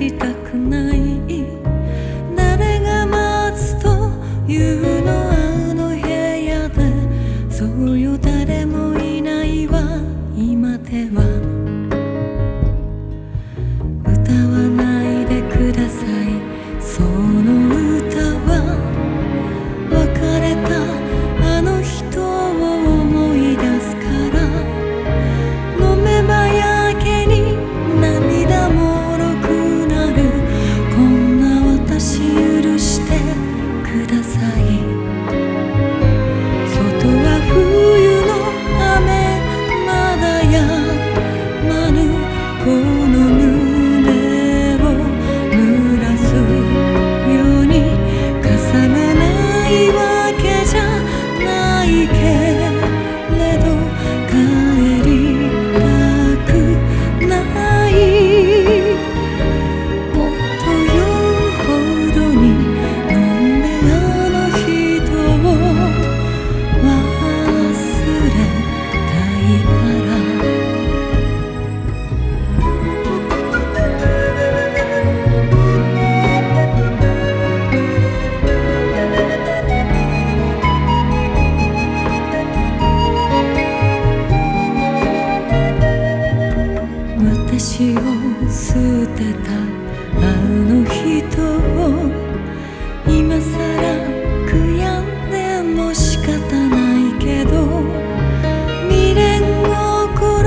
りたくない。誰が待つというのあの部屋で。そうよ誰もいないわ。今では。歌わないでください。そう揺らすように重ねないわ。私を捨てたあの人を今さら悔やんでも仕方ないけど未練心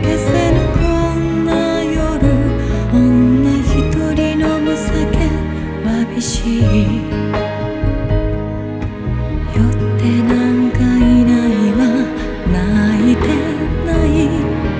消せぬこんな夜女一人飲む酒わびしい。酔ってなんかいないわ泣いてない。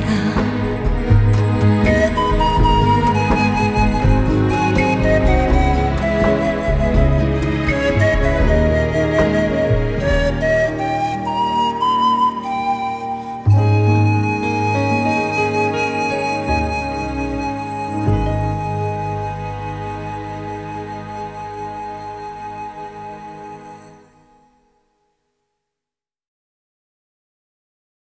た。